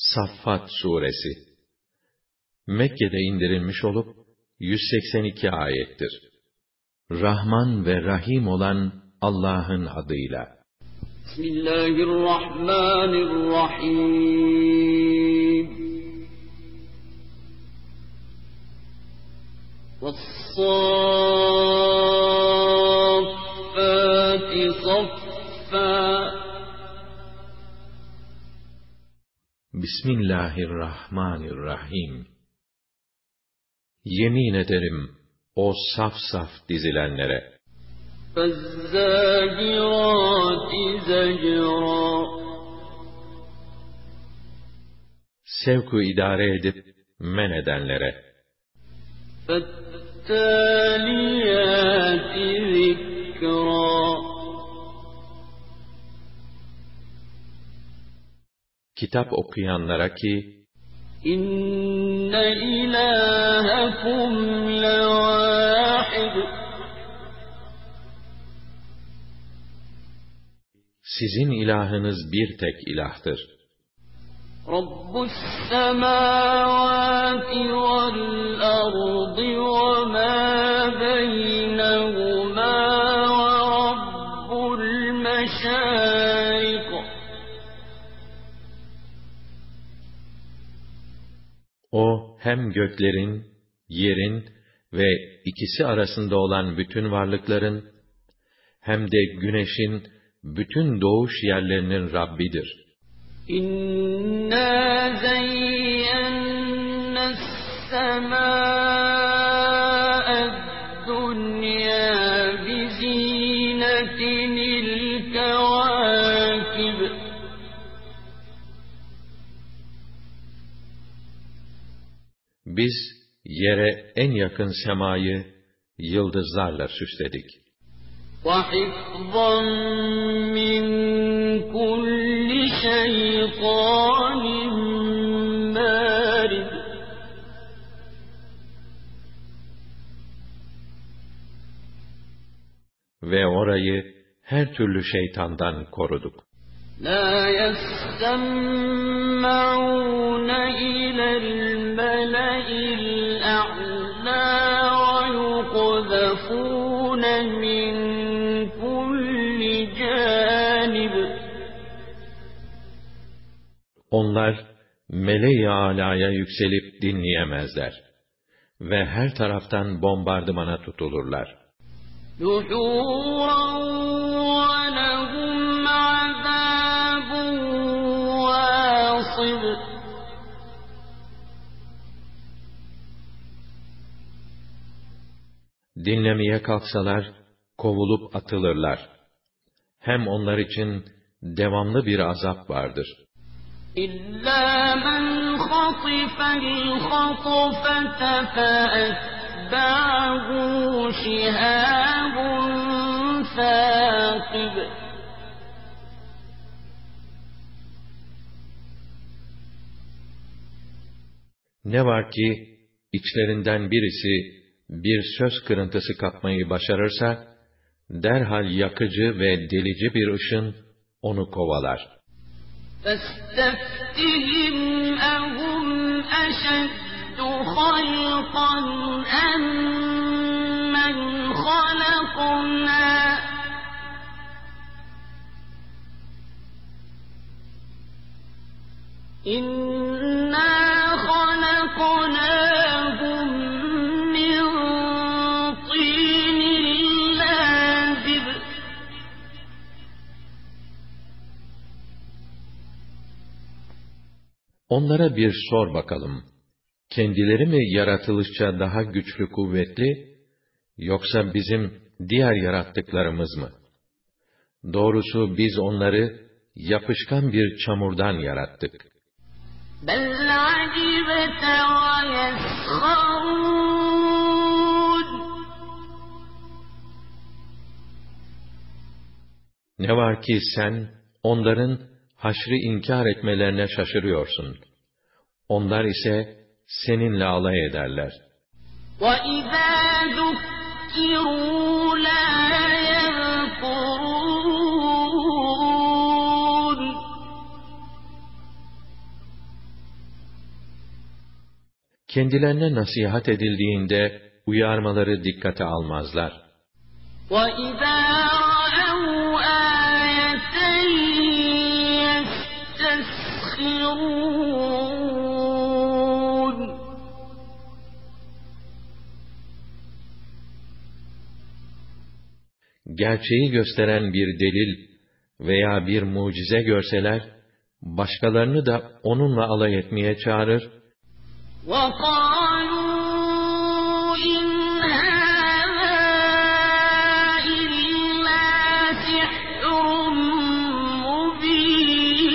Saffat Suresi Mekke'de indirilmiş olup 182 ayettir. Rahman ve Rahim olan Allah'ın adıyla. Bismillahirrahmanirrahim. وَالصَّافَّاتِ Bismillahirrahmanirrahim. Yemin ederim o saf saf dizilenlere. فَالزَّاجِرَاتِ زَجْرًا Sevku idare edip men edenlere. فَالتَّالِيَاتِ ذِكْرًا Kitap okuyanlara ki, İnne ilahekum. Sizin ilahınız bir tek ilahtır. Rabbus semavati vel ardı ve ma beynehuma O hem göklerin, yerin ve ikisi arasında olan bütün varlıkların, hem de güneşin bütün doğuş yerlerinin Rabbidir. İnna zeyyenne semâ'ed Biz yere en yakın semayı yıldızlarla süsledik. وَحِفْظًا مِّن كُلِّ شَيْطَانٍ مَّارِدٍ Ve orayı her türlü şeytandan koruduk. لَا يَسَّمَّعُونَ إِلَى الْمَلَإِ الْأَعْلَى وَيُقْذَفُونَ مِن كُلِّ جَانِبٍ Onlar meleği alaya yükselip dinleyemezler ve her taraftan bombardımana tutulurlar. وَاصِبٌ Dinlemeye kalksalar kovulup atılırlar. Hem onlar için devamlı bir azap vardır. إِلَّا مَنْ خَطِفَ الْخَطْفَةَ فَأَتْبَعَهُ شِهَابٌ ثَاقِبٌ Ne var ki içlerinden birisi bir söz kırıntısı kapmayı başarırsa, derhal yakıcı ve delici bir ışın onu kovalar. فاستفتهم أهم أشد خلقا أم من خلقنا إنا Onlara bir sor bakalım. Kendileri mi yaratılışça daha güçlü kuvvetli, yoksa bizim diğer yarattıklarımız mı? Doğrusu biz onları yapışkan bir çamurdan yarattık. Ne var ki sen onların haşrı inkar etmelerine şaşırıyorsun. Onlar ise seninle alay ederler. وَإِذَا ذُكِّرُوا لَا يَذْكُرُونَ kendilerine nasihat edildiğinde uyarmaları dikkate almazlar. وَإِذَا Gerçeği gösteren bir delil veya bir mucize görseler, başkalarını da onunla alay etmeye çağırır, وَقَالُوا إِنْ هَذَا إِلَّا سِحْرٌ مُّبِينٌ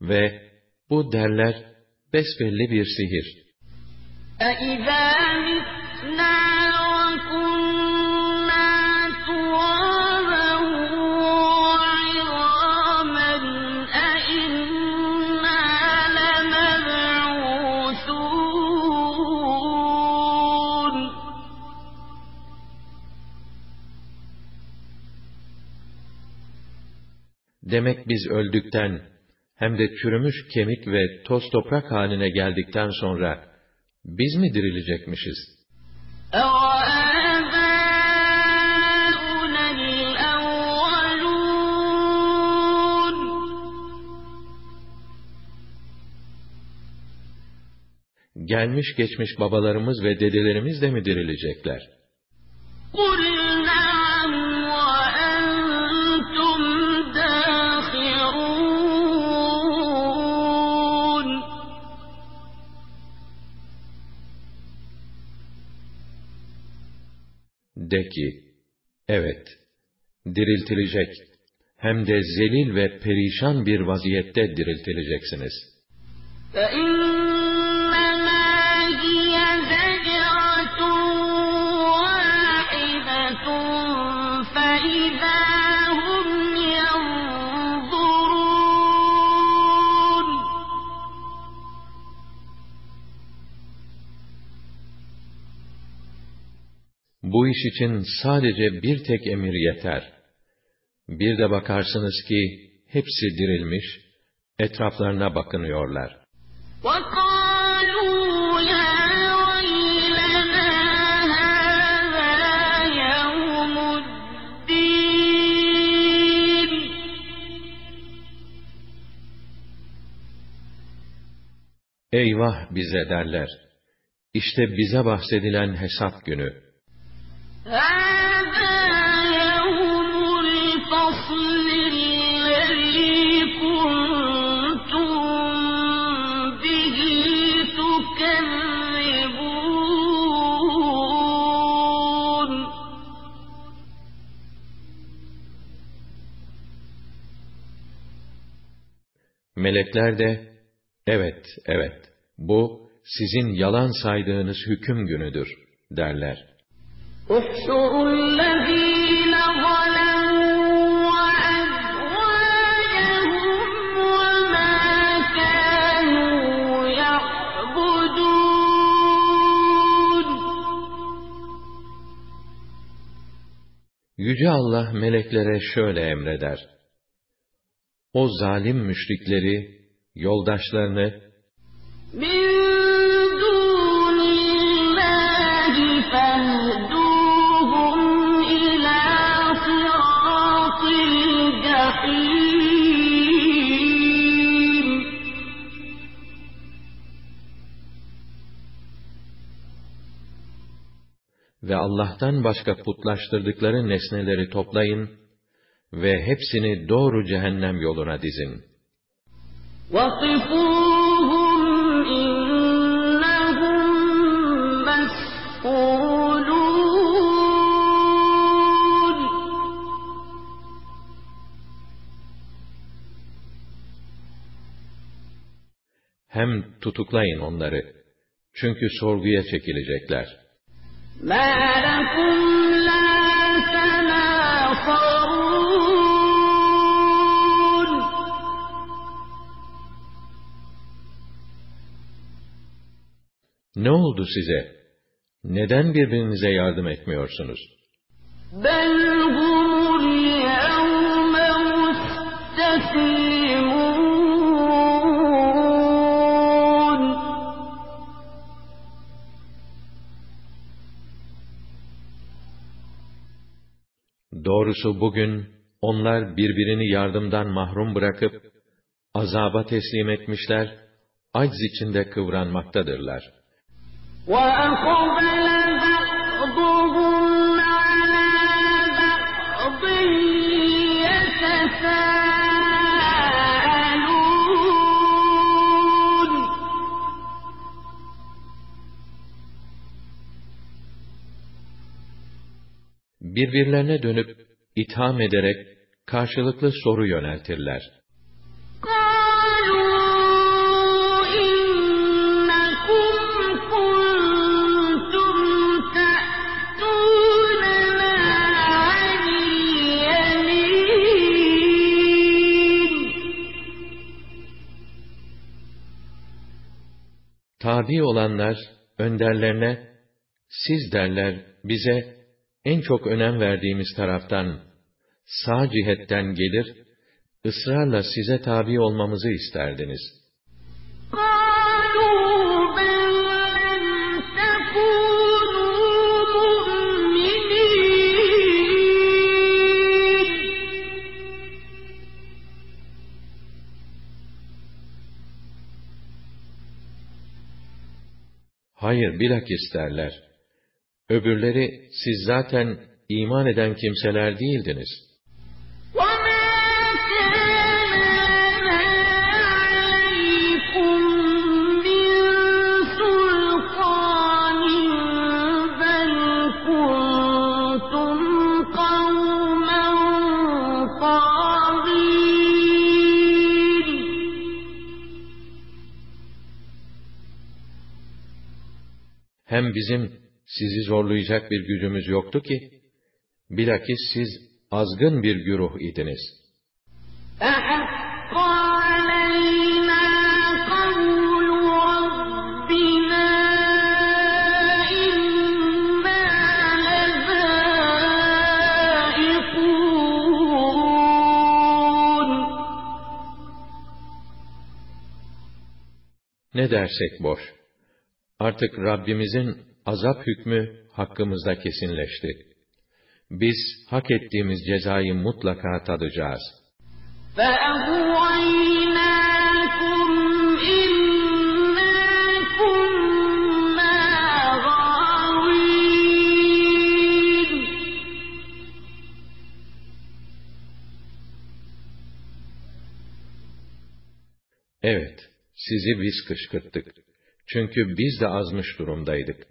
ve bu derler besbelli bir sihir. أَإِذَا مِتْنَا وَكُنَّا تُرَابًا وَعِظَامًا أَإِنَّا لَمَبْعُوثُونَ Demek biz öldükten, hem de çürümüş kemik ve toz toprak haline geldikten sonra, biz mi dirilecekmişiz? Gelmiş geçmiş babalarımız ve dedelerimiz de mi dirilecekler? قُلْ De ki, evet, diriltilecek, hem de zelil ve perişan bir vaziyette diriltileceksiniz. فَإِنَّمَا هِيَ زَجْرَةٌ وَاحِدَةٌ فَإِذَا bu iş için sadece bir tek emir yeter. Bir de bakarsınız ki hepsi dirilmiş, etraflarına bakınıyorlar. Eyvah bize derler. İşte bize bahsedilen hesap günü. Melekler de, evet, evet, bu sizin yalan saydığınız hüküm günüdür, derler. Yüce Allah meleklere şöyle emreder. O zalim müşrikleri, yoldaşlarını, Allah'tan başka putlaştırdıkları nesneleri toplayın ve hepsini doğru cehennem yoluna dizin. وقفوهم إنهم مسؤولون Hem tutuklayın onları. Çünkü sorguya çekilecekler. Ne oldu size? Neden birbirinize yardım etmiyorsunuz? بل Doğrusu bugün onlar birbirini yardımdan mahrum bırakıp azaba teslim etmişler, acz içinde kıvranmaktadırlar. وَأَقْبَلَ birbirlerine dönüp itham ederek karşılıklı soru yöneltirler. Tabi olanlar önderlerine siz derler bize en çok önem verdiğimiz taraftan, sağ cihetten gelir, ısrarla size tabi olmamızı isterdiniz. Hayır, bilakis derler. Öbürleri siz zaten iman eden kimseler değildiniz.'' hem bizim sizi zorlayacak bir gücümüz yoktu ki, bilakis siz azgın bir güruh idiniz. Ne dersek boş. Artık Rabbimizin azap hükmü hakkımızda kesinleşti. Biz hak ettiğimiz cezayı mutlaka tadacağız. Evet, sizi biz kışkırttık. Çünkü biz de azmış durumdaydık.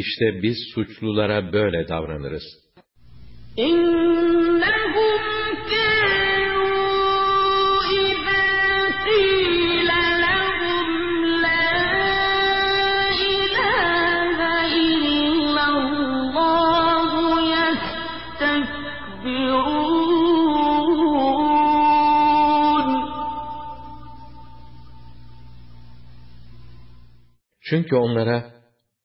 İşte biz suçlulara böyle davranırız. Çünkü onlara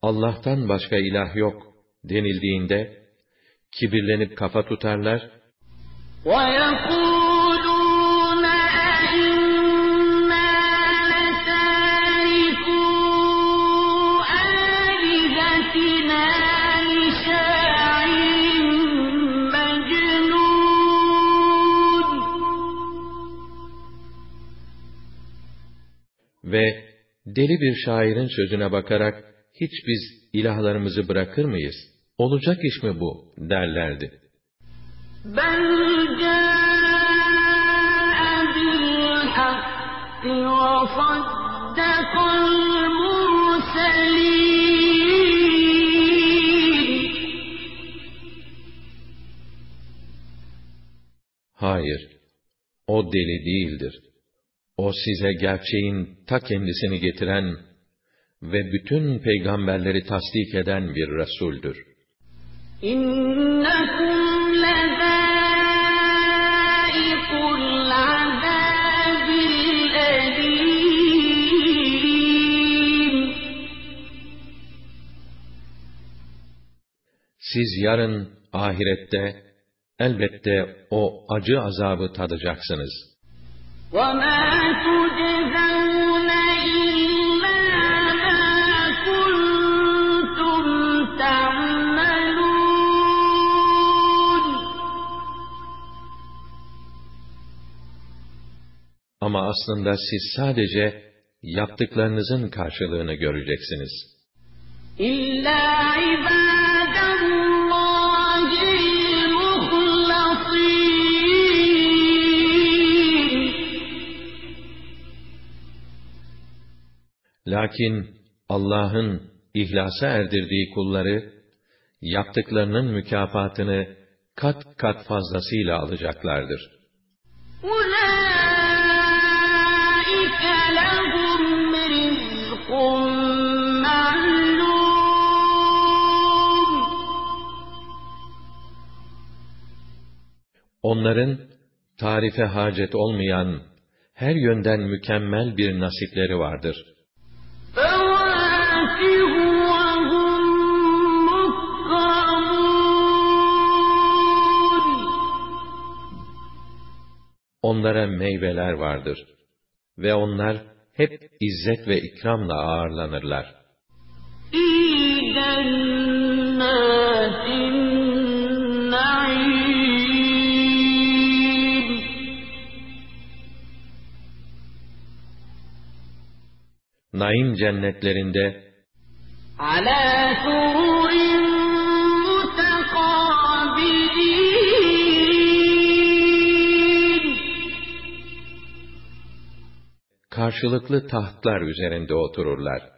Allah'tan başka ilah yok denildiğinde kibirlenip kafa tutarlar. ve deli bir şairin sözüne bakarak hiç biz ilahlarımızı bırakır mıyız? Olacak iş mi bu? derlerdi. بَلْ جَاءَ بِالْحَقِّ وَصَدَّقَ الْمُرْسَلِينَ Hayır, o deli değildir. O size gerçeğin ta kendisini getiren ve bütün peygamberleri tasdik eden bir Resuldür. إنكم لذائق العذاب الأليم Siz yarın ahirette elbette o acı azabı tadacaksınız. وما تجزون Ama aslında siz sadece yaptıklarınızın karşılığını göreceksiniz. İlla Lakin Allah'ın ihlasa erdirdiği kulları, yaptıklarının mükafatını kat kat fazlasıyla alacaklardır. Ula! Onların tarife hacet olmayan, her yönden mükemmel bir nasipleri vardır. Onlara meyveler vardır. Ve onlar hep izzet ve ikramla ağırlanırlar. İyi Naim cennetlerinde على سرر متقابلين karşılıklı tahtlar üzerinde otururlar.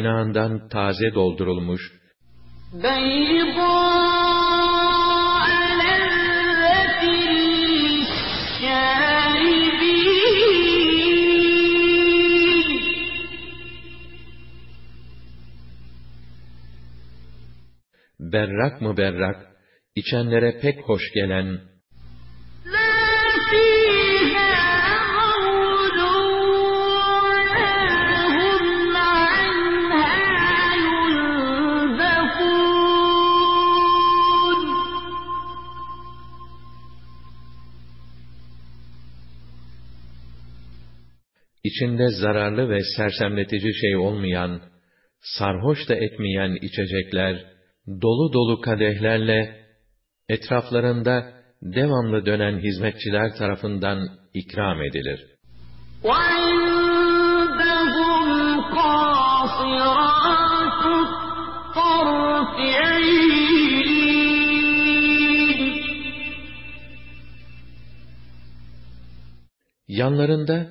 kaynağından taze doldurulmuş, berrak mı berrak, içenlere pek hoş gelen içinde zararlı ve sersemletici şey olmayan, sarhoş da etmeyen içecekler, dolu dolu kadehlerle, etraflarında devamlı dönen hizmetçiler tarafından ikram edilir. وعندهم قاصرات الطرف عين Yanlarında,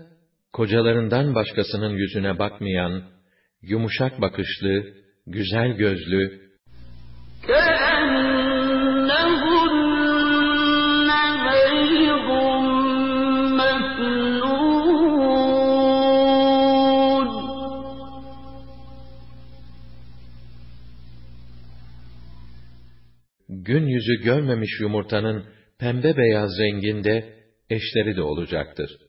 kocalarından başkasının yüzüne bakmayan, yumuşak bakışlı, güzel gözlü, gün yüzü görmemiş yumurtanın pembe beyaz renginde eşleri de olacaktır.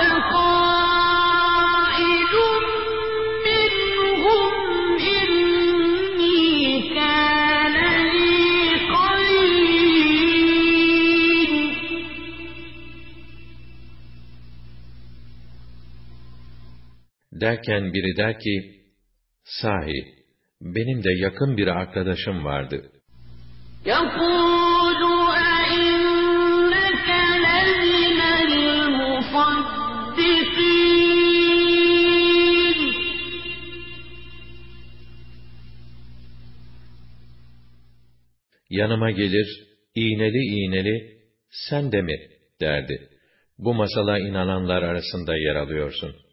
Derken biri der ki, sahi benim de yakın bir arkadaşım vardı. Yanıma gelir, iğneli iğneli, sen de mi derdi. Bu masala inananlar arasında yer alıyorsun.''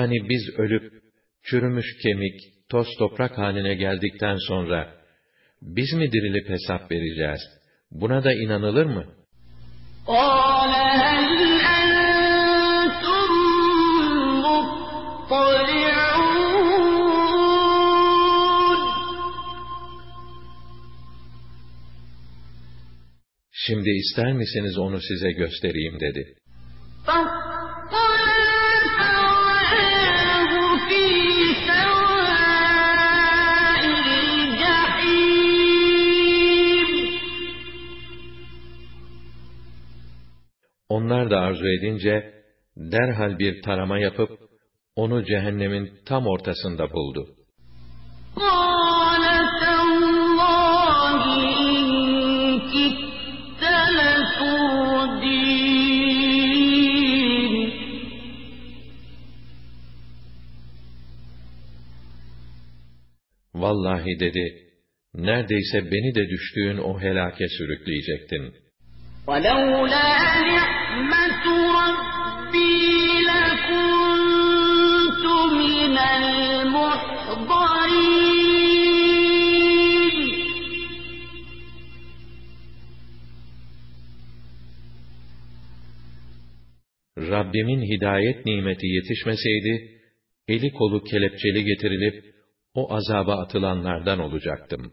Yani biz ölüp, çürümüş kemik, toz toprak haline geldikten sonra, biz mi dirilip hesap vereceğiz? Buna da inanılır mı? Şimdi ister misiniz onu size göstereyim dedi. Onlar da arzu edince, derhal bir tarama yapıp, onu cehennemin tam ortasında buldu. قال تالله إن كدت لتردين Vallahi dedi, neredeyse beni de düştüğün o helake sürükleyecektin. ولولا Rabbimin hidayet nimeti yetişmeseydi, eli kolu kelepçeli getirilip, o azaba atılanlardan olacaktım.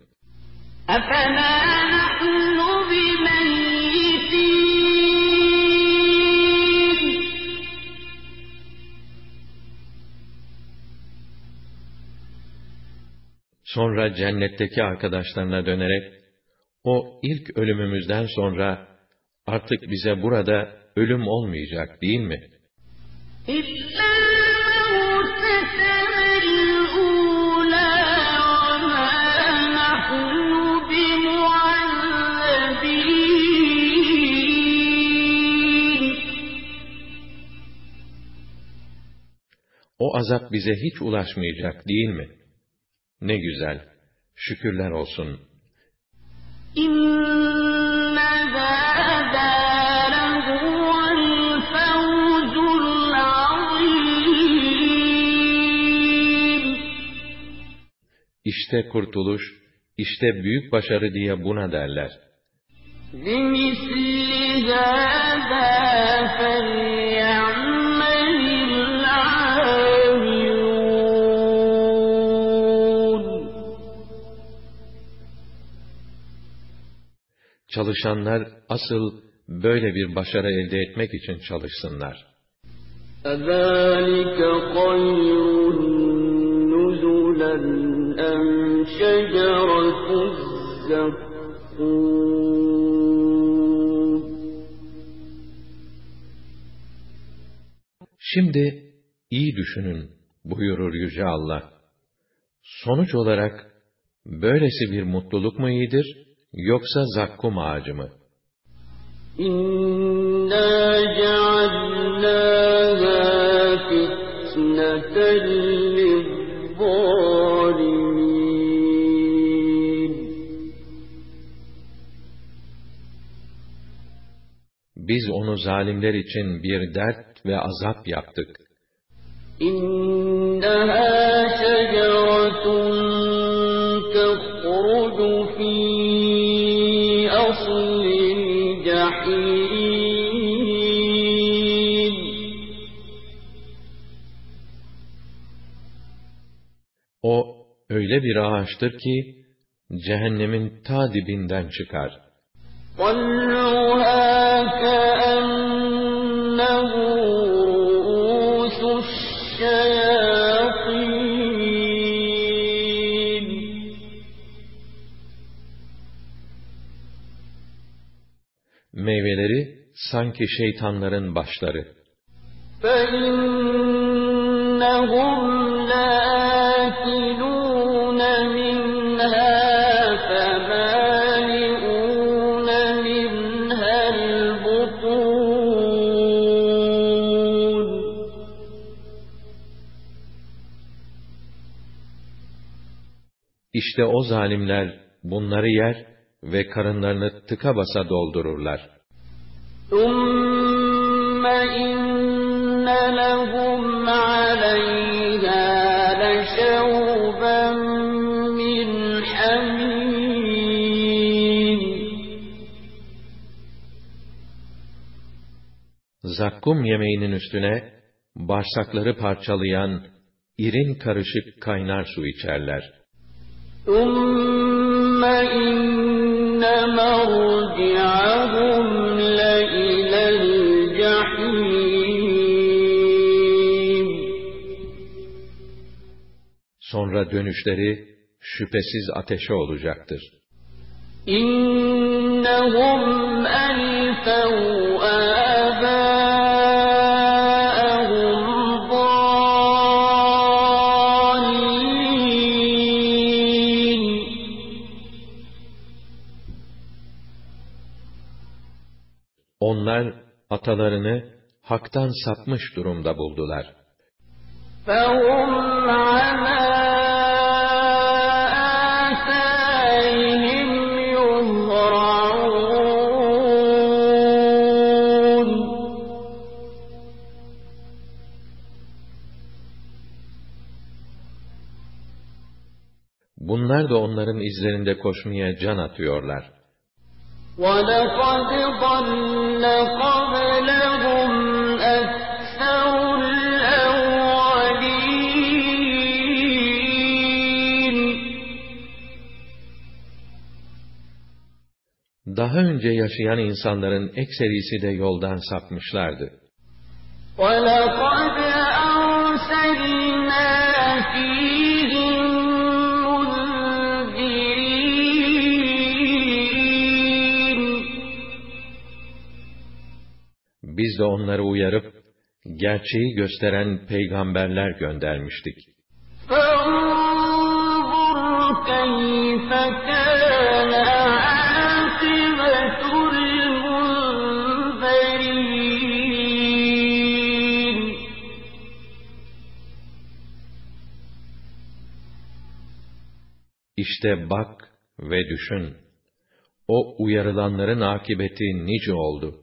Sonra cennetteki arkadaşlarına dönerek, o ilk ölümümüzden sonra artık bize burada ölüm olmayacak değil mi? O azap bize hiç ulaşmayacak değil mi? Ne güzel, şükürler olsun. إن هذا لهو الفوز العظيم İşte kurtuluş, işte büyük başarı diye buna derler. لمثل هذا فليعمل Çalışanlar asıl böyle bir başarı elde etmek için çalışsınlar. أذلك خير نزلا أم شجرة الزقوم Şimdi iyi düşünün buyurur Yüce Allah. Sonuç olarak böylesi bir mutluluk mu iyidir yoksa zakkum ağacı mı? Biz onu zalimler için bir dert ve azap yaptık. İnneha şeceretun öyle bir ağaçtır ki cehennemin ta dibinden çıkar. طلعها كأنه رؤوس الشياطين Meyveleri sanki şeytanların başları. فإنهم İşte o zalimler bunları yer ve karınlarını tıka basa doldururlar. ثم إن لهم عليها لشوبا من حميم Zakkum yemeğinin üstüne bağırsakları parçalayan irin karışık kaynar su içerler. ثم إن مرجعهم لإلى الجحيم Sonra dönüşleri şüphesiz ateşe olacaktır. إنهم ألفوا Onlar atalarını haktan sapmış durumda buldular. فهم على آثارهم يهرعون Bunlar da onların izlerinde koşmaya can atıyorlar. ولقد ضل قبلهم أكثر الأولين Daha önce yaşayan insanların ekserisi de yoldan sapmışlardı. ولقد أرسلنا فيهم Biz de onları uyarıp, gerçeği gösteren peygamberler göndermiştik. فانظر كيف كان عاقبة المنذرين İşte bak ve düşün. O uyarılanların akıbeti nice oldu.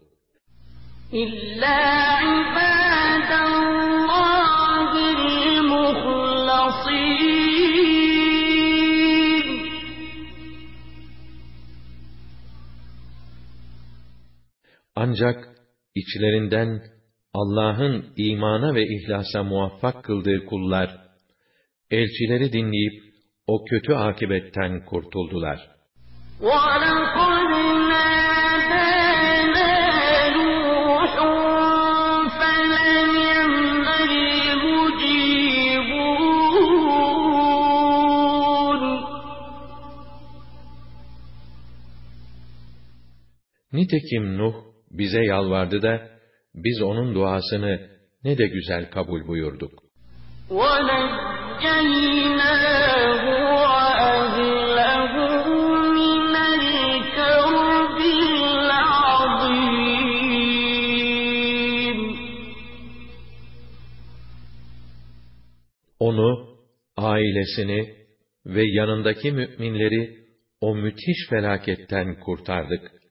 Ancak içlerinden Allah'ın imana ve ihlasa muvaffak kıldığı kullar, elçileri dinleyip o kötü akibetten kurtuldular. ولقد Nitekim Nuh bize yalvardı da biz onun duasını ne de güzel kabul buyurduk. Onu, ailesini ve yanındaki müminleri o müthiş felaketten kurtardık.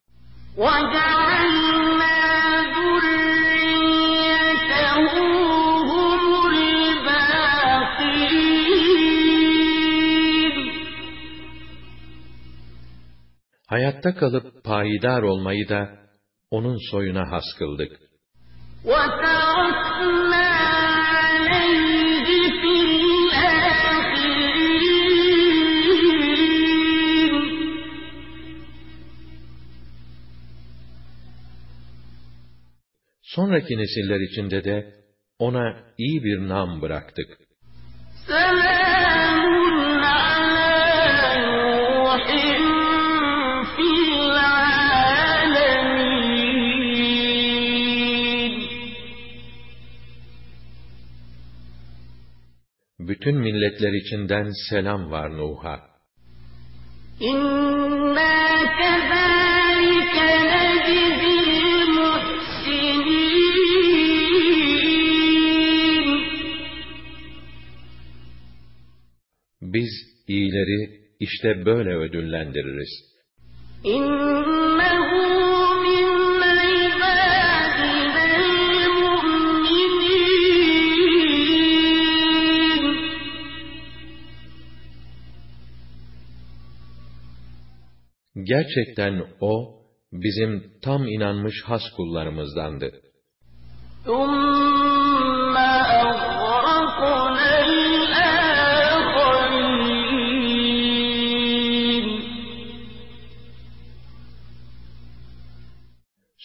Hayatta kalıp payidar olmayı da onun soyuna has kıldık. وتركنا Sonraki nesiller içinde de ona iyi bir nam bıraktık. Bütün milletler içinden selam var Nuh'a. İnna kezalike Biz iyileri işte böyle ödüllendiririz. İnnehu Gerçekten o, bizim tam inanmış has kullarımızdandı.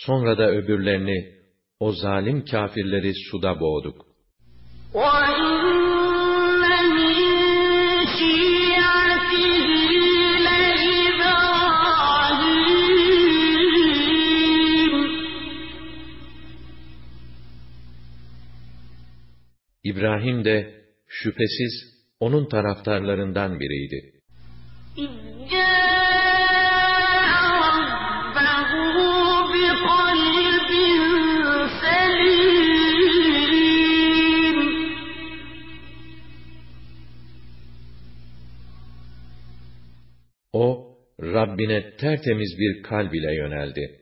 Sonra da öbürlerini, o zalim kafirleri suda boğduk. İbrahim de şüphesiz onun taraftarlarından biriydi. Rabbine tertemiz bir kalb ile yöneldi.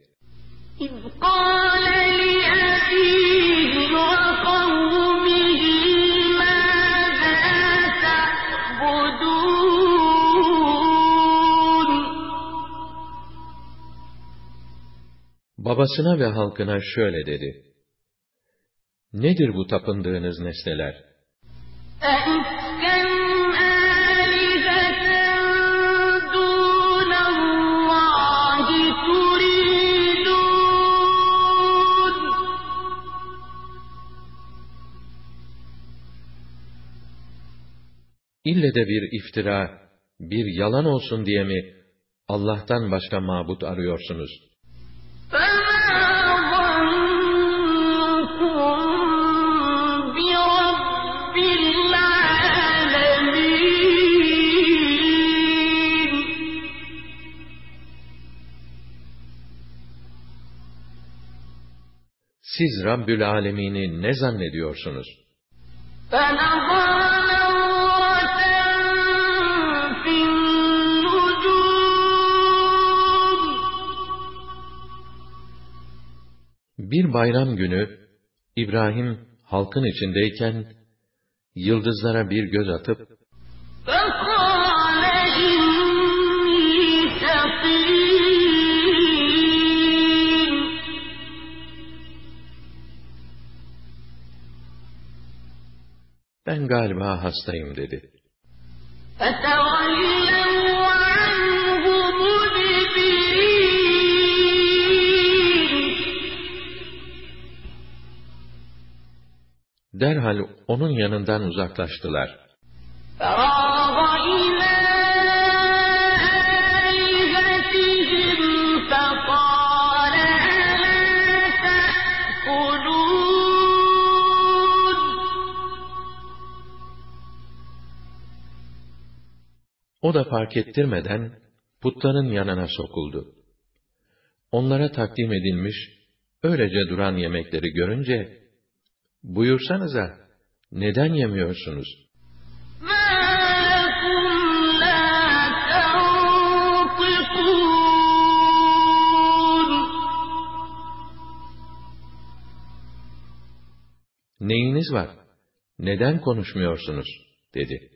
Babasına ve halkına şöyle dedi. Nedir bu tapındığınız nesneler? İlle de bir iftira, bir yalan olsun diye mi Allah'tan başka mabut arıyorsunuz? فما ظنكم برب العالمين Siz Rabbül Alemin'i ne zannediyorsunuz? فنظر Bir bayram günü İbrahim halkın içindeyken yıldızlara bir göz atıp ben galiba hastayım dedi. Derhal onun yanından uzaklaştılar. O da fark ettirmeden putların yanına sokuldu. Onlara takdim edilmiş, öylece duran yemekleri görünce buyursanıza, neden yemiyorsunuz?'' Neyiniz var? Neden konuşmuyorsunuz? dedi.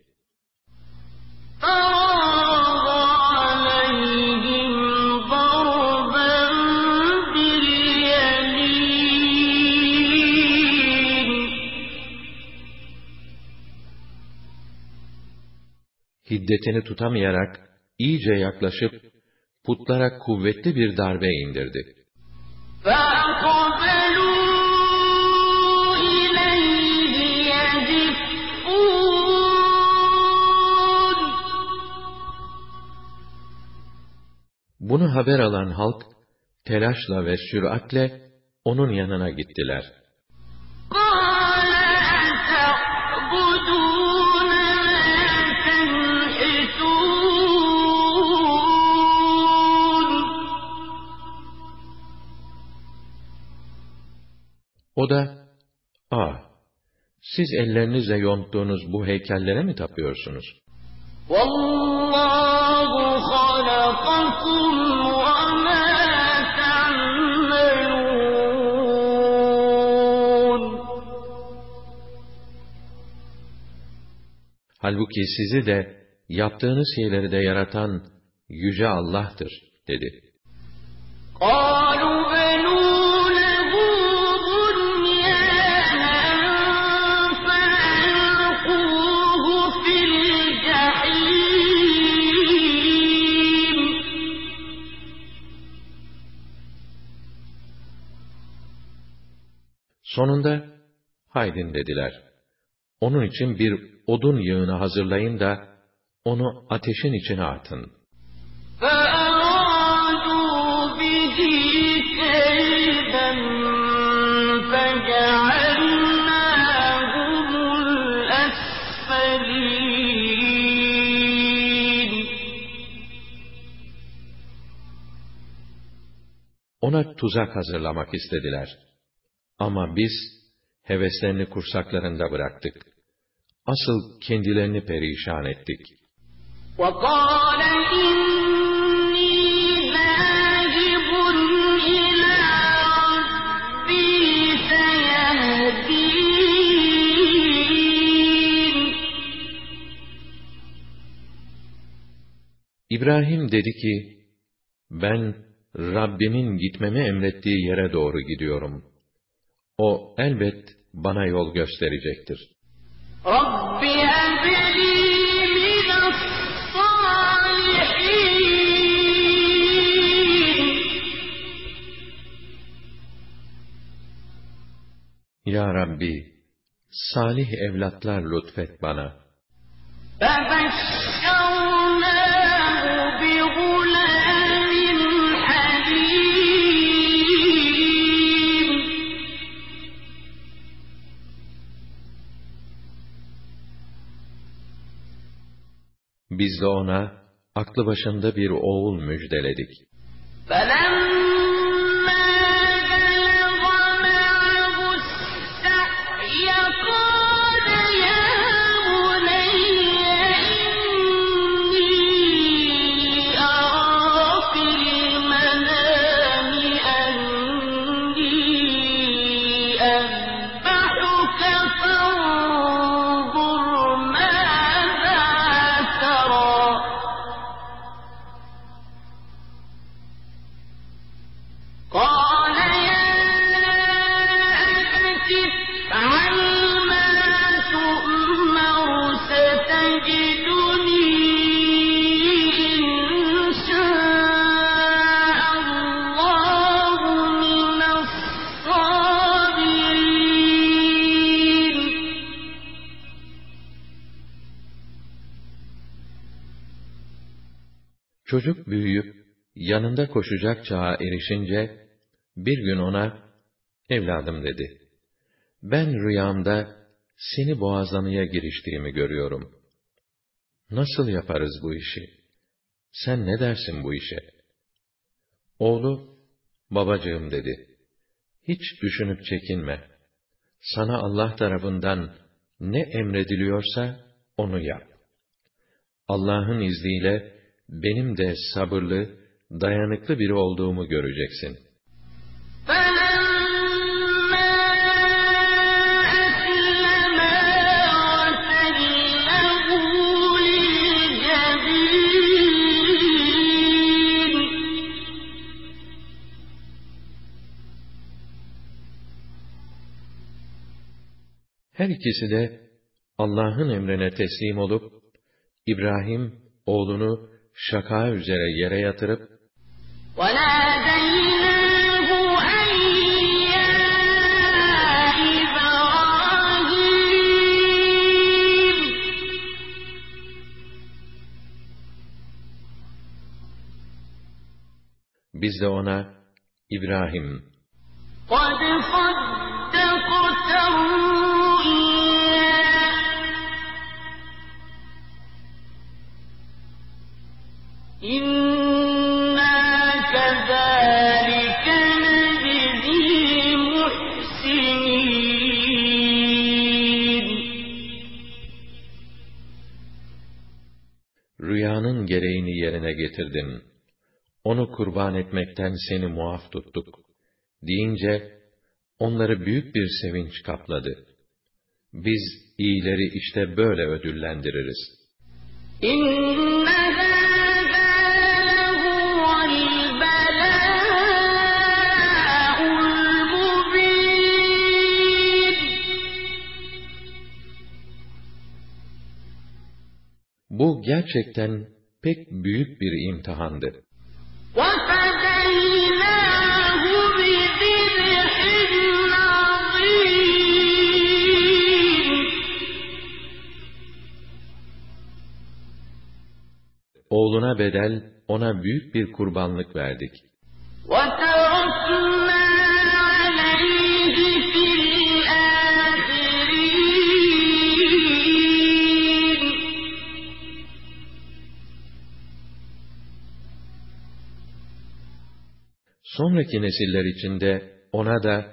hiddetini tutamayarak iyice yaklaşıp putlara kuvvetli bir darbe indirdi. Bunu haber alan halk, telaşla ve süratle onun yanına gittiler. O da, ''Aa, siz ellerinizle yonttuğunuz bu heykellere mi tapıyorsunuz? وَاللّٰهُ خَلَقَكُمْ وَمَا تَعْمَلُونَ Halbuki sizi de, yaptığınız şeyleri de yaratan Yüce Allah'tır, dedi. قَالُوا Sonunda, haydin dediler. Onun için bir odun yığını hazırlayın da, onu ateşin içine atın. Ona tuzak hazırlamak istediler. Ama biz, heveslerini kursaklarında bıraktık. Asıl kendilerini perişan ettik. وَقَالَ إِنِّي ذَاهِبٌ إِلَىٰ رَبِّي سَيَهْدِينِ İbrahim dedi ki, ben Rabbimin gitmemi emrettiği yere doğru gidiyorum. O elbet bana yol gösterecektir. Ya Rabbi, salih evlatlar lütfet bana. Biz de ona aklı başında bir oğul müjdeledik. فَلَمَّا بَلَغَ مَعَهُ السَّعْيَ yanında koşacak çağa erişince bir gün ona evladım dedi. Ben rüyamda seni boğazlamaya giriştiğimi görüyorum. Nasıl yaparız bu işi? Sen ne dersin bu işe? Oğlu, babacığım dedi. Hiç düşünüp çekinme. Sana Allah tarafından ne emrediliyorsa onu yap. Allah'ın izniyle benim de sabırlı, dayanıklı biri olduğumu göreceksin. Her ikisi de Allah'ın emrine teslim olup, İbrahim oğlunu şaka üzere yere yatırıp, biz de ona, İbrahim, قَدْ getirdim. Onu kurban etmekten seni muaf tuttuk. Deyince, onları büyük bir sevinç kapladı. Biz iyileri işte böyle ödüllendiririz. Bu gerçekten pek büyük bir imtihandı. Oğluna bedel, ona büyük bir kurbanlık verdik. وَتَ Sonraki nesiller içinde ona da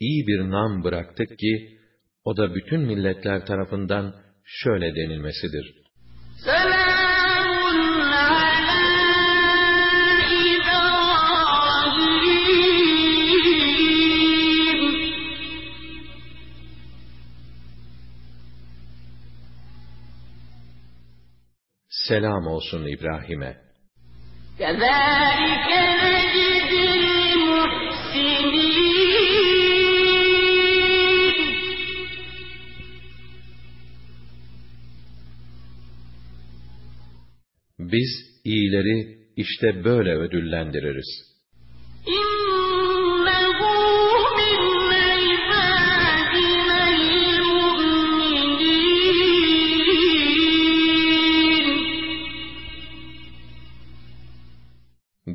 iyi bir nam bıraktık ki, o da bütün milletler tarafından şöyle denilmesidir. Selam! olsun İbrahim'e. Biz iyileri işte böyle ödüllendiririz. إنه من عبادنا المؤمنين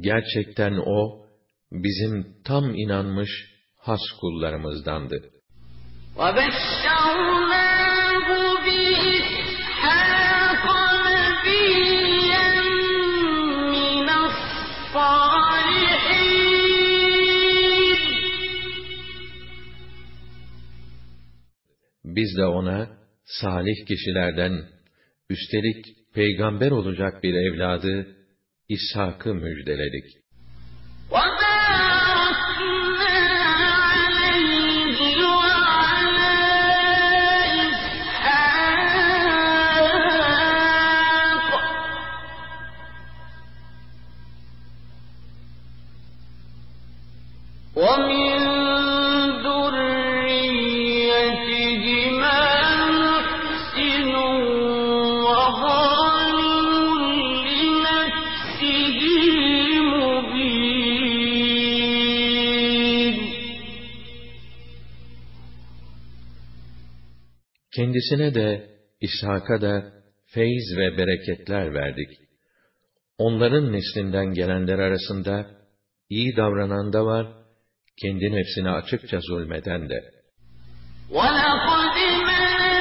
Gerçekten o, bizim tam inanmış has kullarımızdandı. وبشرناه Biz de ona, salih kişilerden, üstelik peygamber olacak bir evladı, İshak'ı müjdeledik. Kendisine de, İshak'a da feyz ve bereketler verdik. Onların neslinden gelenler arasında, iyi davranan da var, kendi nefsine açıkça zulmeden de. ولقد مننا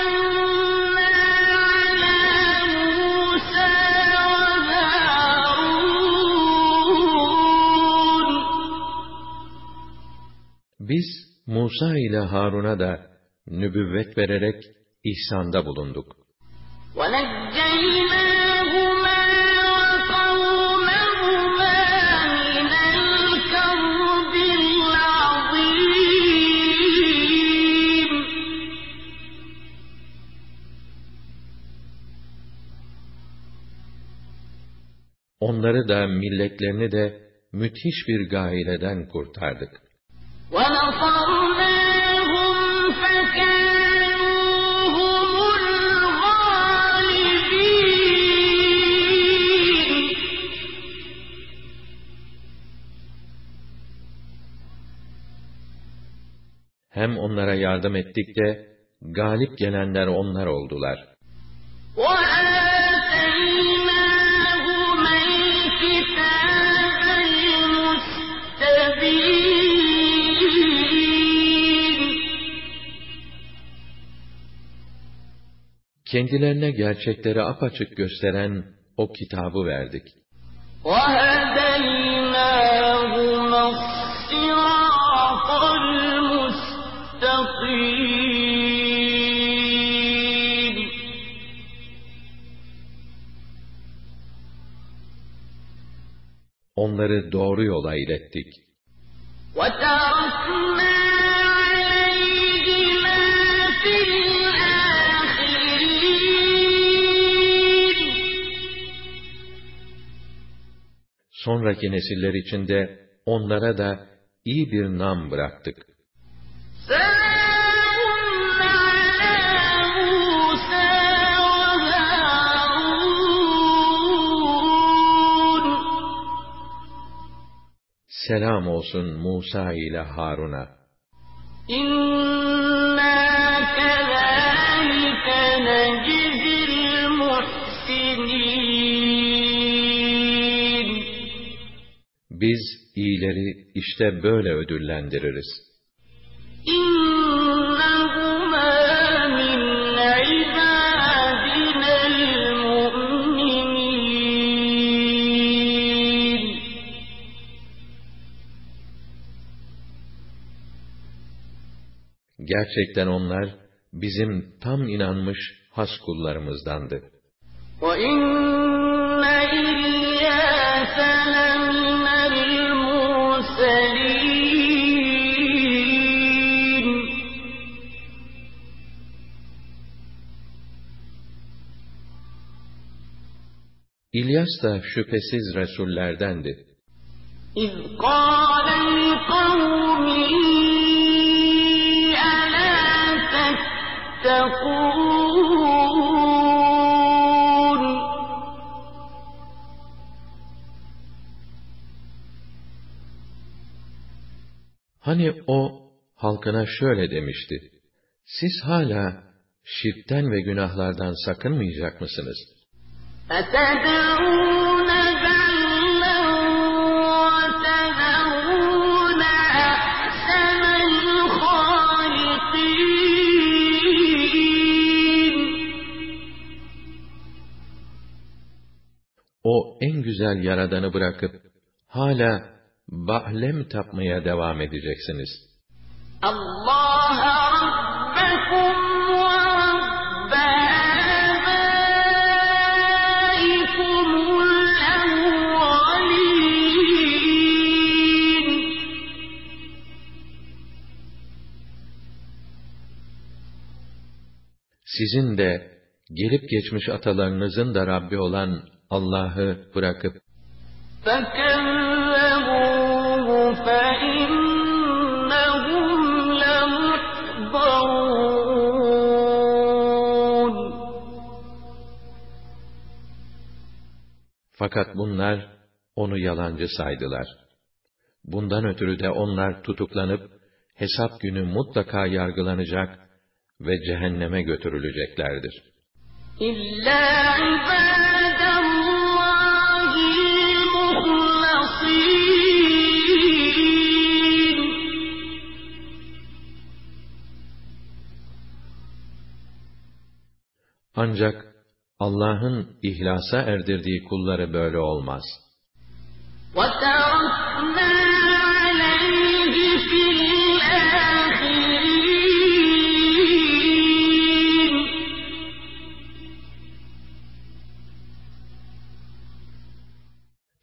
على موسى وهارون Biz, Musa ile Harun'a da nübüvvet vererek ihsanda bulunduk. ونجيناهما وقومهما من الكرب العظيم Onları da milletlerini de müthiş bir gaileden kurtardık. ونصرناهم Hem onlara yardım ettik de galip gelenler onlar oldular. وآتيناهما الكتاب المستبين Kendilerine gerçekleri apaçık gösteren o kitabı verdik. وهديناهما onları doğru yola ilettik. وتركنا عليهما في الآخرين Sonraki nesiller içinde onlara da iyi bir nam bıraktık. سلام selam olsun Musa ile Harun'a. İnna kezalike necizil muhsinin. Biz iyileri işte böyle ödüllendiririz. Gerçekten onlar bizim tam inanmış has kullarımızdandı. وَإِنَّ إِلْيَاسَ لَمِنَ الْمُرْسَلِينَ İlyas da şüphesiz Resullerdendi. إِذْ قَالَ لِقَوْمِهِ Hani o halkına şöyle demişti. Siz hala şirkten ve günahlardan sakınmayacak mısınız? en güzel yaradanı bırakıp hala bahlem tapmaya devam edeceksiniz. Allah'a sizin de gelip geçmiş atalarınızın da Rabbi olan Allah'ı bırakıp Fakat bunlar onu yalancı saydılar. Bundan ötürü de onlar tutuklanıp hesap günü mutlaka yargılanacak ve cehenneme götürüleceklerdir. İlla Ancak Allah'ın ihlasa erdirdiği kulları böyle olmaz. وتركنا عليه في الآخرين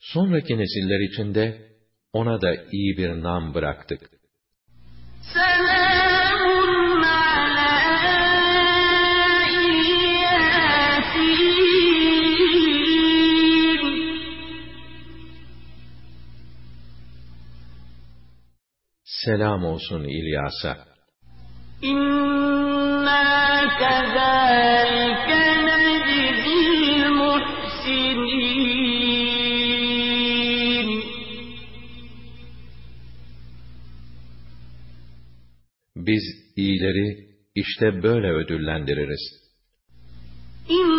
Sonraki nesiller içinde ona da iyi bir nam bıraktık. سلام selam olsun İlyas'a. İnna kezalike. Biz iyileri işte böyle ödüllendiririz. İnna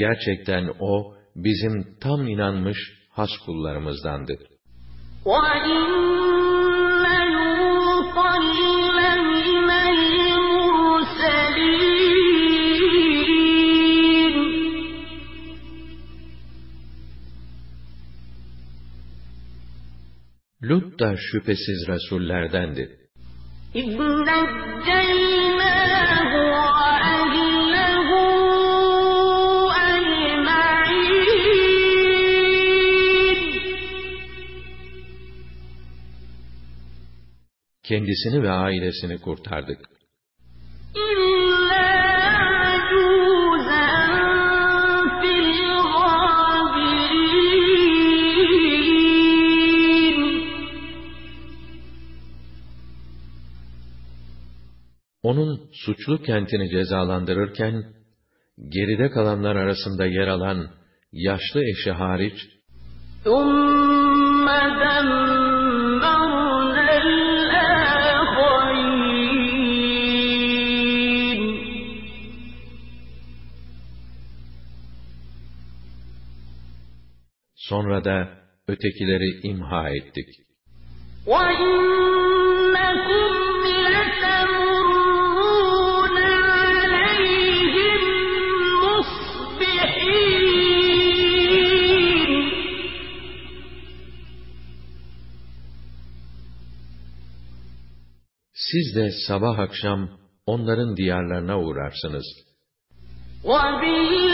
gerçekten o, bizim tam inanmış has kullarımızdandı. Lut da şüphesiz rasullerdendi. İbn kendisini ve ailesini kurtardık. Onun suçlu kentini cezalandırırken, geride kalanlar arasında yer alan yaşlı eşi hariç, ثُمَّ sonra da ötekileri imha ettik. وإنكم لتمرون عليهم مصبحين Siz de sabah akşam onların diyarlarına uğrarsınız. وبالليل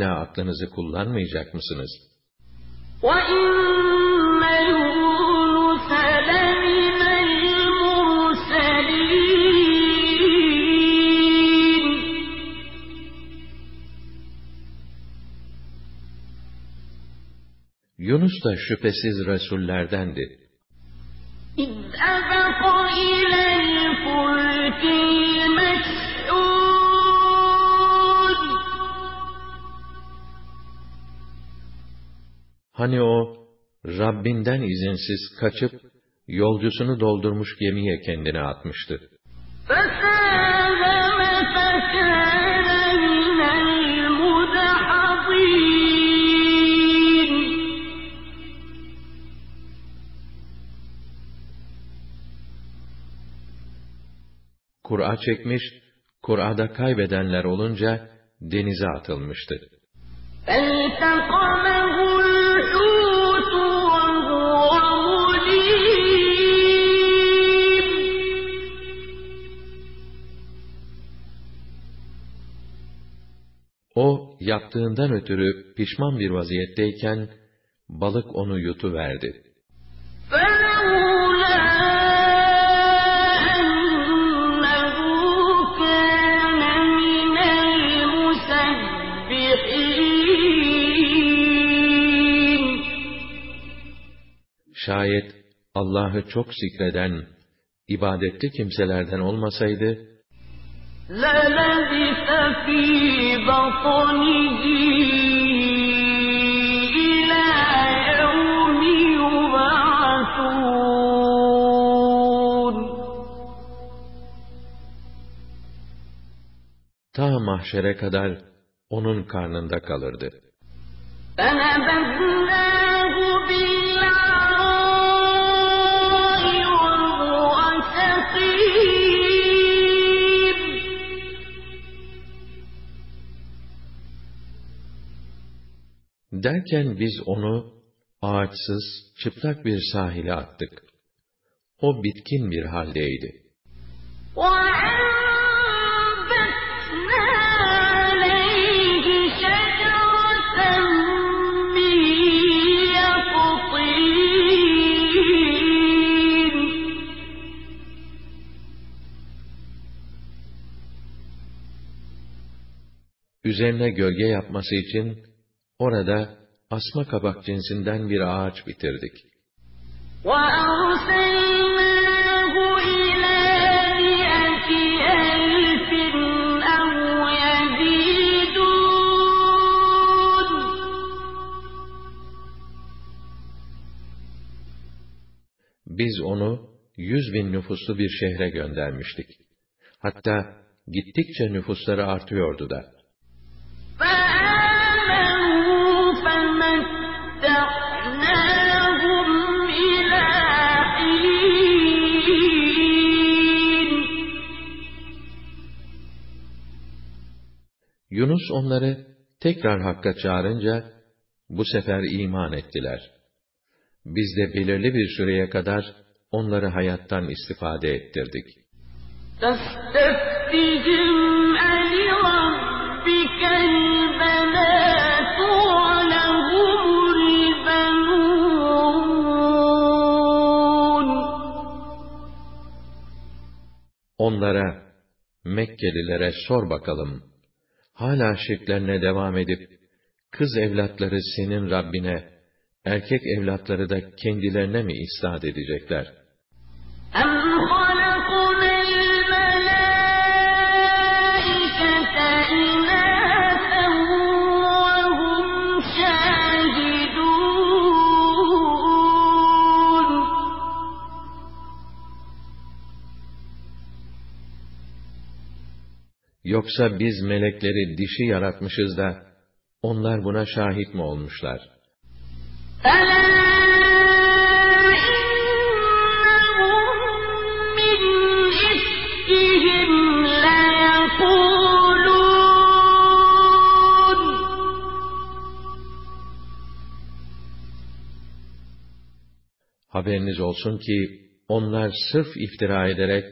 hala aklınızı kullanmayacak mısınız? Yunus da şüphesiz Resullerdendi. İz Hani o, Rabbinden izinsiz kaçıp, yolcusunu doldurmuş gemiye kendini atmıştı. فساهم فكان من المدحضين Kur'a çekmiş, Kur'a'da kaybedenler olunca denize atılmıştı. فالتقمه O, yaptığından ötürü pişman bir vaziyetteyken, balık onu yutuverdi. Şayet Allah'ı çok zikreden, ibadetli kimselerden olmasaydı, للبث في بطنه إلى يوم يبعثون ta mahşere kadar onun karnında kalırdı. فنبذناه Derken biz onu ağaçsız, çıplak bir sahile attık. O bitkin bir haldeydi. Üzerine gölge yapması için Orada asma kabak cinsinden bir ağaç bitirdik. Biz onu yüz bin nüfuslu bir şehre göndermiştik. Hatta gittikçe nüfusları artıyordu da. Yunus onları tekrar Hakk'a çağırınca, bu sefer iman ettiler. Biz de belirli bir süreye kadar onları hayattan istifade ettirdik. تستفتهم ألربك البنات ولهم البنون Onlara, Mekkelilere sor bakalım, Hala şirklerine devam edip, kız evlatları senin Rabbine, erkek evlatları da kendilerine mi isnat edecekler? أم Yoksa biz melekleri dişi yaratmışız da, onlar buna şahit mi olmuşlar? Haberiniz olsun ki, onlar sırf iftira ederek,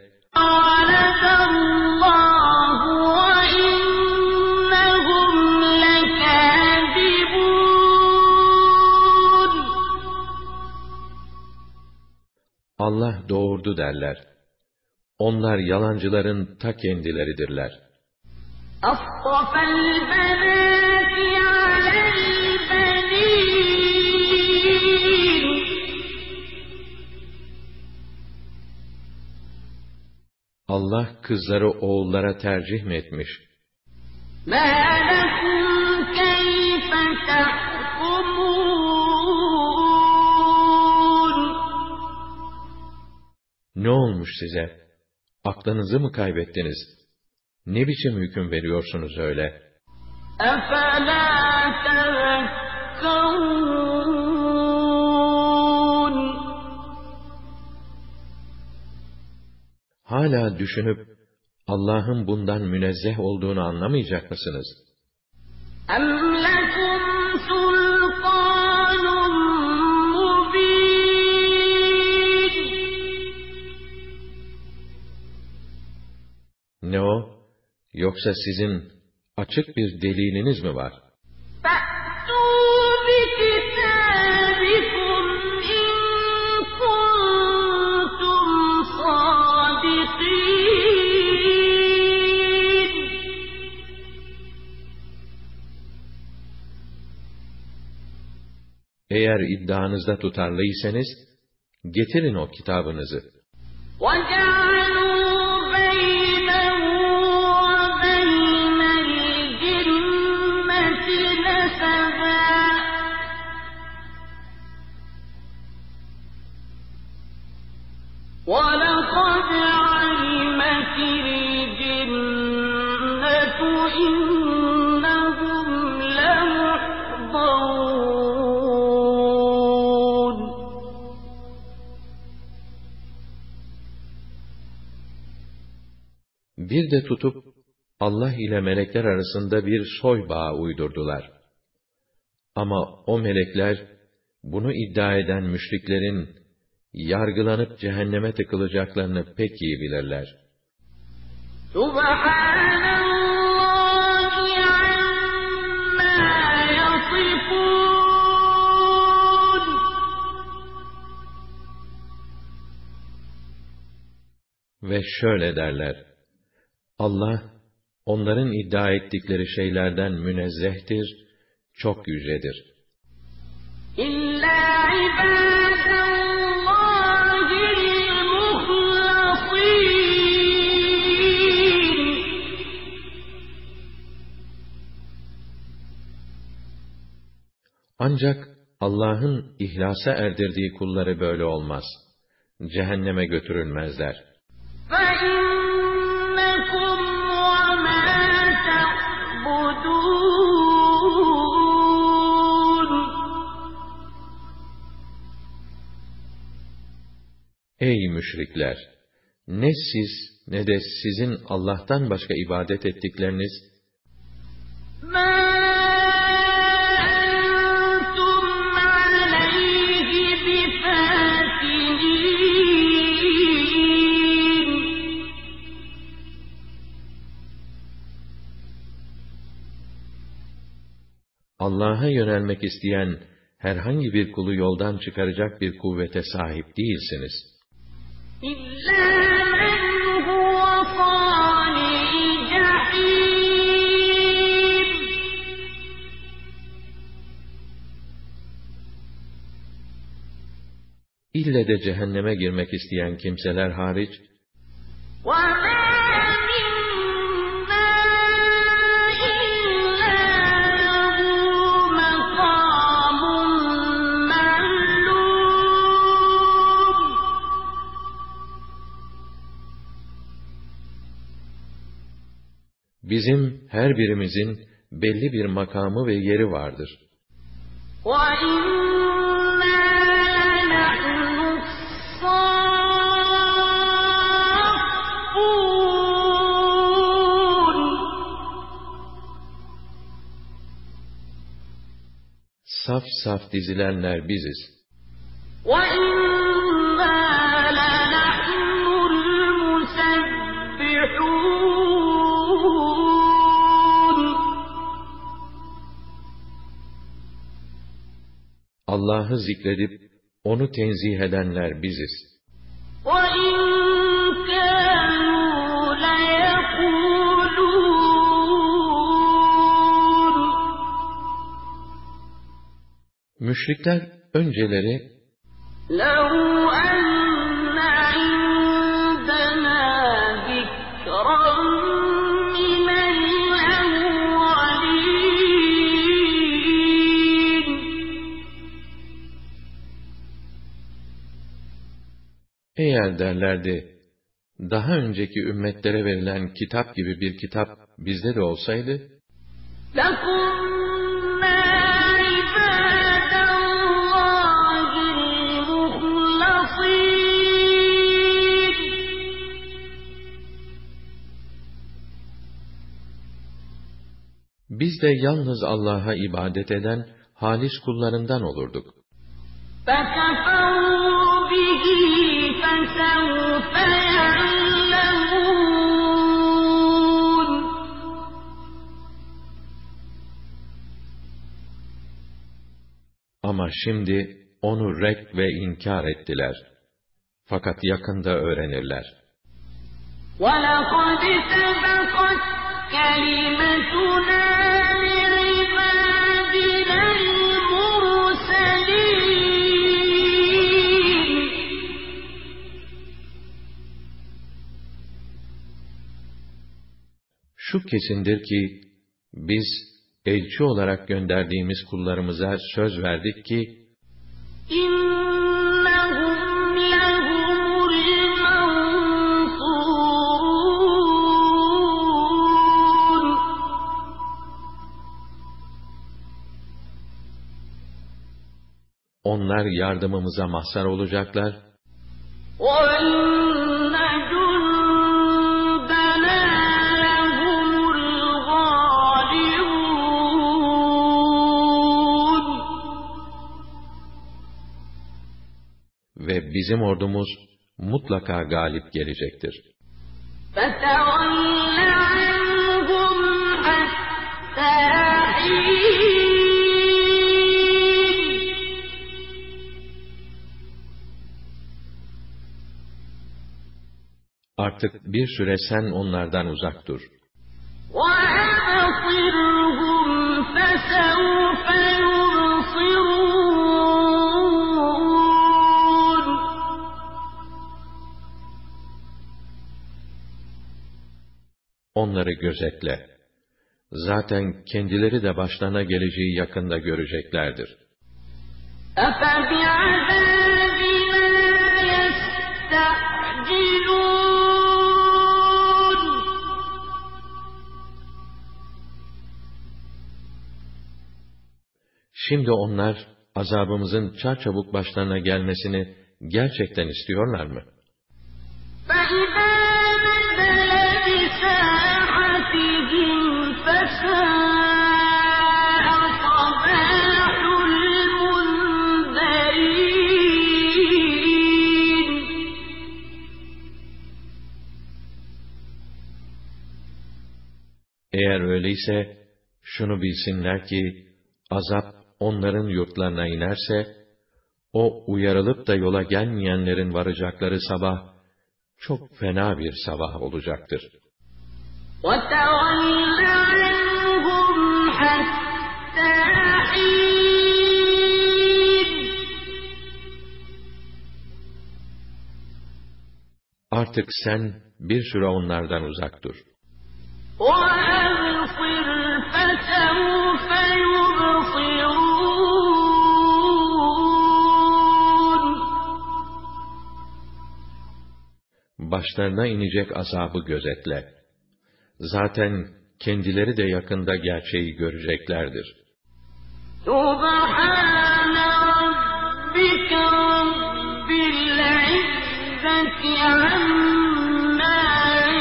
Allah doğurdu derler. Onlar yalancıların ta kendileridirler. أصطفى البنات على البنين Allah kızları oğullara tercih mi etmiş? ما لكم كيف Ne olmuş size? Aklınızı mı kaybettiniz? Ne biçim hüküm veriyorsunuz öyle? Hala düşünüp Allah'ın bundan münezzeh olduğunu anlamayacak mısınız? Ne o? Yoksa sizin açık bir deliliniz mi var? فأتوا بكتابكم إن كنتم صادقين Eğer iddianızda tutarlıysanız, getirin o kitabınızı. وجعلوا Bir de tutup, Allah ile melekler arasında bir soy bağı uydurdular. Ama o melekler, bunu iddia eden müşriklerin, yargılanıp cehenneme tıkılacaklarını pek iyi bilirler. Ve şöyle derler, Allah, onların iddia ettikleri şeylerden münezzehtir, çok yücedir. İlla Ancak Allah'ın ihlasa erdirdiği kulları böyle olmaz. Cehenneme götürülmezler. فإنكم وما تعبدون Ey müşrikler! Ne siz ne de sizin Allah'tan başka ibadet ettikleriniz Allah'a yönelmek isteyen herhangi bir kulu yoldan çıkaracak bir kuvvete sahip değilsiniz. إِلَّا مَنْ هُوَ صَالِ الْجَحِيمِ İlle de cehenneme girmek isteyen kimseler hariç, وَمَا bizim her birimizin belli bir makamı ve yeri vardır. وَإِنَّا لَنَحْنُ الصَّافُّونَ Saf saf dizilenler biziz. وَإِنَّا Allah'ı zikredip onu tenzih edenler biziz. Müşrikler önceleri eğer derlerdi daha önceki ümmetlere verilen kitap gibi bir kitap bizde de olsaydı لَكُنَّا عِبَادَ اللَّهِ الْمُخْلَصِينَ biz de yalnız Allah'a ibadet eden halis kullarından olurduk. فَكَفَرُوا بِهِ فَسَوْفَ يَعْلَمُونَ Ama şimdi onu red ve inkar ettiler. Fakat yakında öğrenirler. وَلَقَدْ سَبَقَتْ كَلِمَتُنَا kesindir ki, biz elçi olarak gönderdiğimiz kullarımıza söz verdik ki, إِنَّهُمْ لَهُمُ الْمَنصُورُونَ onlar yardımımıza mahzar olacaklar وَإِنَّ bizim ordumuz mutlaka galip gelecektir. Artık bir süre sen onlardan uzak dur.'' onları gözetle. Zaten kendileri de başlarına geleceği yakında göreceklerdir. Şimdi onlar azabımızın çarçabuk başlarına gelmesini gerçekten istiyorlar mı?' Eğer öyleyse, şunu bilsinler ki, azap onların yurtlarına inerse, o uyarılıp da yola gelmeyenlerin varacakları sabah, çok fena bir sabah olacaktır. وَتَوَلَّوْا Artık sen bir süre onlardan uzak dur. Başlarına inecek azabı gözetle. Zaten kendileri de yakında gerçeği göreceklerdir. سبحان ربك رب العزة عما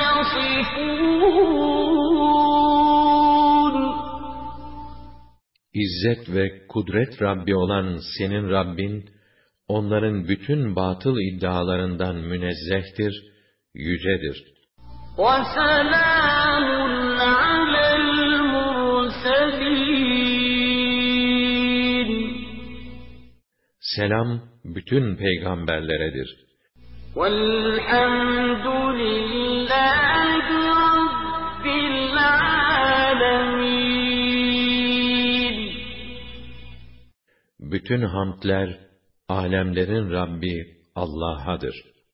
يصفون İzzet ve kudret Rabbi olan senin Rabbin, onların bütün batıl iddialarından münezzehtir, yücedir. وسلام Selam bütün peygamberleredir. والحمد لله رب العالمين Bütün hamdler, alemlerin Rabbi Allah'adır.